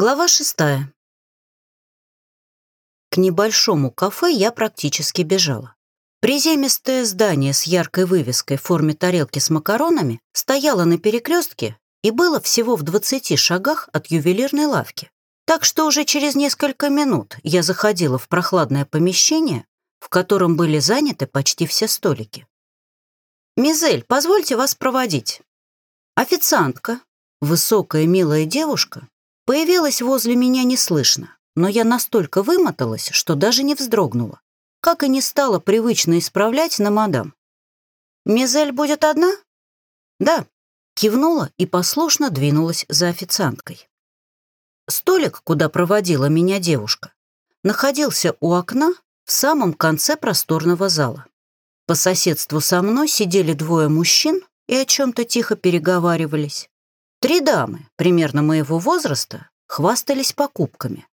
Глава шестая. К небольшому кафе я практически бежала. Приземистое здание с яркой вывеской в форме тарелки с макаронами стояло на перекрестке и было всего в 20 шагах от ювелирной лавки. Так что уже через несколько минут я заходила в прохладное помещение, в котором были заняты почти все столики. «Мизель, позвольте вас проводить». Официантка, высокая милая девушка, Появилась возле меня неслышно, но я настолько вымоталась, что даже не вздрогнула, как и не стала привычно исправлять на мадам. «Мизель будет одна?» «Да», кивнула и послушно двинулась за официанткой. Столик, куда проводила меня девушка, находился у окна в самом конце просторного зала. По соседству со мной сидели двое мужчин и о чем-то тихо переговаривались. Три дамы, примерно моего возраста, хвастались покупками.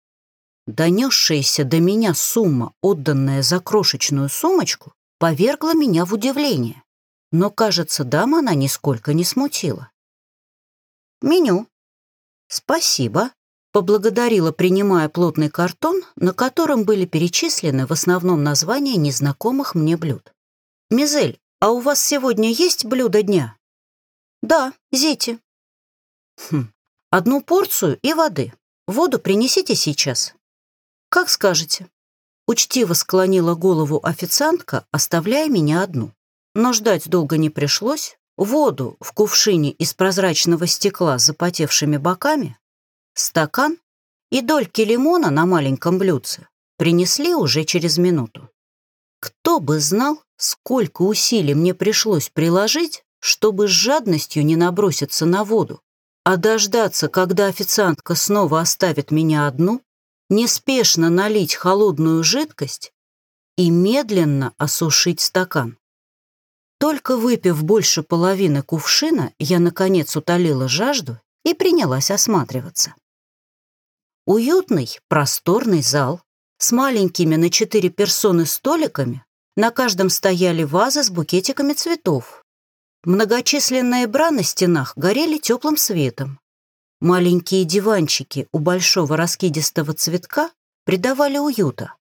Донесшаяся до меня сумма, отданная за крошечную сумочку, повергла меня в удивление. Но, кажется, дама она нисколько не смутила. «Меню». «Спасибо», — поблагодарила, принимая плотный картон, на котором были перечислены в основном названия незнакомых мне блюд. «Мизель, а у вас сегодня есть блюдо дня?» «Да, зити», Хм, одну порцию и воды. Воду принесите сейчас. Как скажете. Учтиво склонила голову официантка, оставляя меня одну. Но ждать долго не пришлось. Воду в кувшине из прозрачного стекла с запотевшими боками, стакан и дольки лимона на маленьком блюдце принесли уже через минуту. Кто бы знал, сколько усилий мне пришлось приложить, чтобы с жадностью не наброситься на воду, а дождаться, когда официантка снова оставит меня одну, неспешно налить холодную жидкость и медленно осушить стакан. Только выпив больше половины кувшина, я, наконец, утолила жажду и принялась осматриваться. Уютный, просторный зал с маленькими на четыре персоны столиками, на каждом стояли вазы с букетиками цветов, Многочисленные бра на стенах горели теплым светом. Маленькие диванчики у большого раскидистого цветка придавали уюта,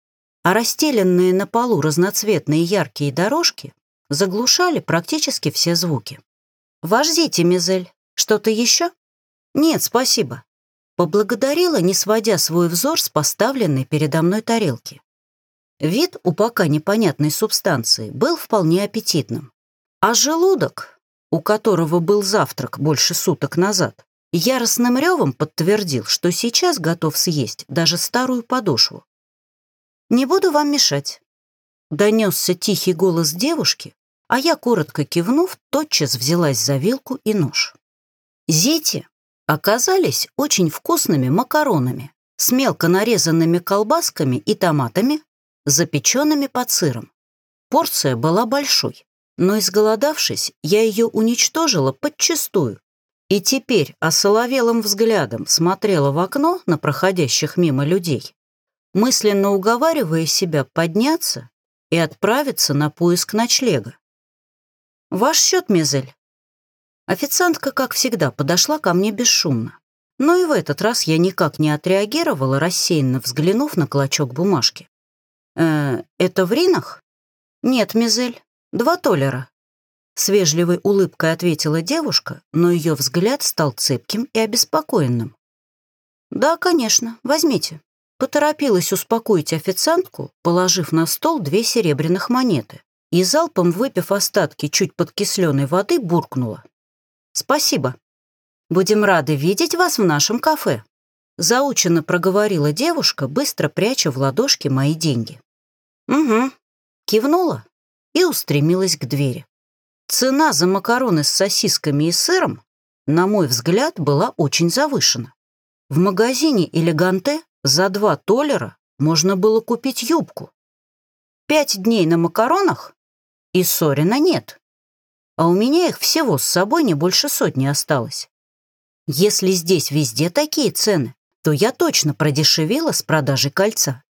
а расстеленные на полу разноцветные яркие дорожки заглушали практически все звуки. «Вождите, Мизель, что-то еще?» «Нет, спасибо», поблагодарила, не сводя свой взор с поставленной передо мной тарелки. Вид у пока непонятной субстанции был вполне аппетитным. А желудок, у которого был завтрак больше суток назад, яростным ревом подтвердил, что сейчас готов съесть даже старую подошву. «Не буду вам мешать», — донесся тихий голос девушки, а я, коротко кивнув, тотчас взялась за вилку и нож. Зети оказались очень вкусными макаронами с мелко нарезанными колбасками и томатами, запеченными под сыром. Порция была большой, но изголодавшись, я ее уничтожила подчистую и теперь осоловелым взглядом смотрела в окно на проходящих мимо людей, мысленно уговаривая себя подняться и отправиться на поиск ночлега. «Ваш счет, Мизель?» Официантка, как всегда, подошла ко мне бесшумно. Но и в этот раз я никак не отреагировала, рассеянно взглянув на клочок бумажки. «Э, «Это в Ринах?» «Нет, Мизель, «Два толлера», — с вежливой улыбкой ответила девушка, но ее взгляд стал цепким и обеспокоенным. «Да, конечно, возьмите». Поторопилась успокоить официантку, положив на стол две серебряных монеты, и залпом, выпив остатки чуть подкисленной воды, буркнула. «Спасибо. Будем рады видеть вас в нашем кафе», заученно проговорила девушка, быстро пряча в ладошки мои деньги. «Угу», кивнула и устремилась к двери. Цена за макароны с сосисками и сыром, на мой взгляд, была очень завышена. В магазине «Элеганте» за два толлера можно было купить юбку. Пять дней на макаронах и Сорина нет. А у меня их всего с собой не больше сотни осталось. Если здесь везде такие цены, то я точно продешевила с продажи кольца.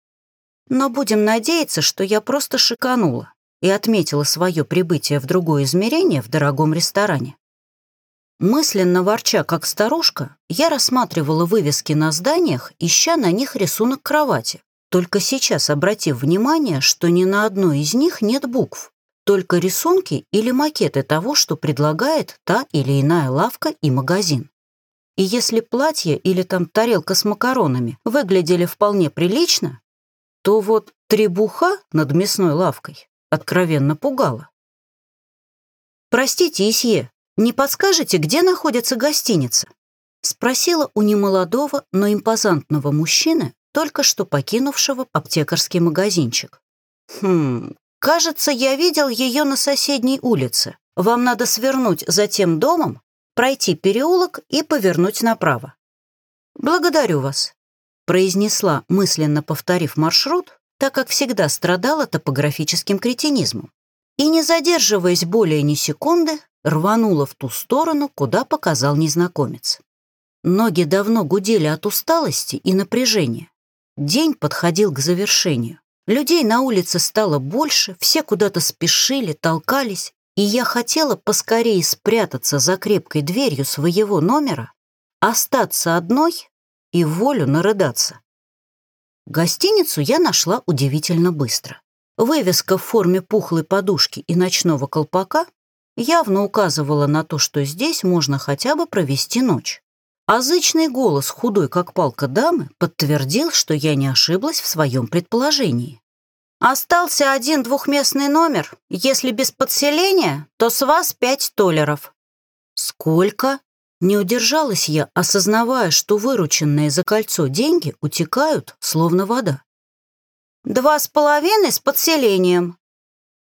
Но будем надеяться, что я просто шиканула и отметила свое прибытие в другое измерение в дорогом ресторане. Мысленно ворча, как старушка, я рассматривала вывески на зданиях, ища на них рисунок кровати. Только сейчас обратив внимание, что ни на одной из них нет букв, только рисунки или макеты того, что предлагает та или иная лавка и магазин. И если платье или там тарелка с макаронами выглядели вполне прилично, то вот требуха над мясной лавкой откровенно пугала. «Простите, Исье, не подскажете, где находится гостиница?» Спросила у немолодого, но импозантного мужчины, только что покинувшего аптекарский магазинчик. «Хм, кажется, я видел ее на соседней улице. Вам надо свернуть за тем домом, пройти переулок и повернуть направо. «Благодарю вас», — произнесла, мысленно повторив маршрут, так как всегда страдала топографическим кретинизмом. И, не задерживаясь более ни секунды, рванула в ту сторону, куда показал незнакомец. Ноги давно гудели от усталости и напряжения. День подходил к завершению. Людей на улице стало больше, все куда-то спешили, толкались, и я хотела поскорее спрятаться за крепкой дверью своего номера, остаться одной и волю нарыдаться. Гостиницу я нашла удивительно быстро. Вывеска в форме пухлой подушки и ночного колпака явно указывала на то, что здесь можно хотя бы провести ночь. А зычный голос худой как палка дамы подтвердил, что я не ошиблась в своем предположении. Остался один двухместный номер. Если без подселения, то с вас пять толеров. Сколько? Не удержалась я, осознавая, что вырученные за кольцо деньги утекают, словно вода. Два с половиной с подселением.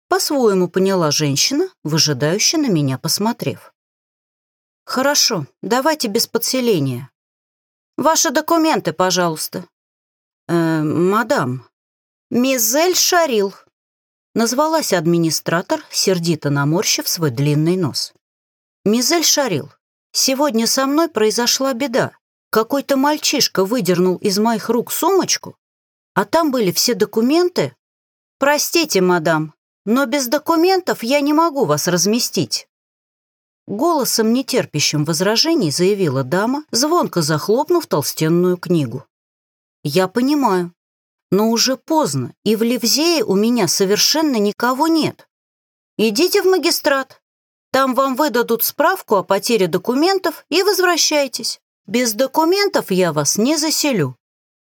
По-своему поняла женщина, выжидающе на меня посмотрев. Хорошо, давайте без подселения. Ваши документы, пожалуйста. Э, мадам, «Мизель Шарил», — назвалась администратор, сердито наморщив свой длинный нос. «Мизель Шарил, сегодня со мной произошла беда. Какой-то мальчишка выдернул из моих рук сумочку, а там были все документы. Простите, мадам, но без документов я не могу вас разместить». Голосом, нетерпящим возражений, заявила дама, звонко захлопнув толстенную книгу. «Я понимаю, но уже поздно, и в Ливзее у меня совершенно никого нет. Идите в магистрат. Там вам выдадут справку о потере документов и возвращайтесь. Без документов я вас не заселю.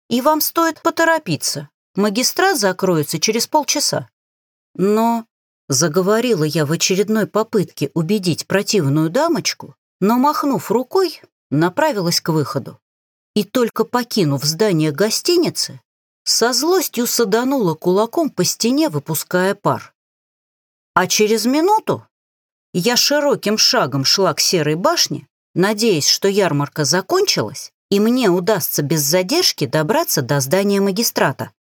И вам стоит поторопиться. Магистрат закроется через полчаса. Но, заговорила я в очередной попытке убедить противную дамочку, но, махнув рукой, направилась к выходу. И только покинув здание гостиницы, со злостью саданула кулаком по стене, выпуская пар. А через минуту я широким шагом шла к серой башне, надеясь, что ярмарка закончилась, и мне удастся без задержки добраться до здания магистрата.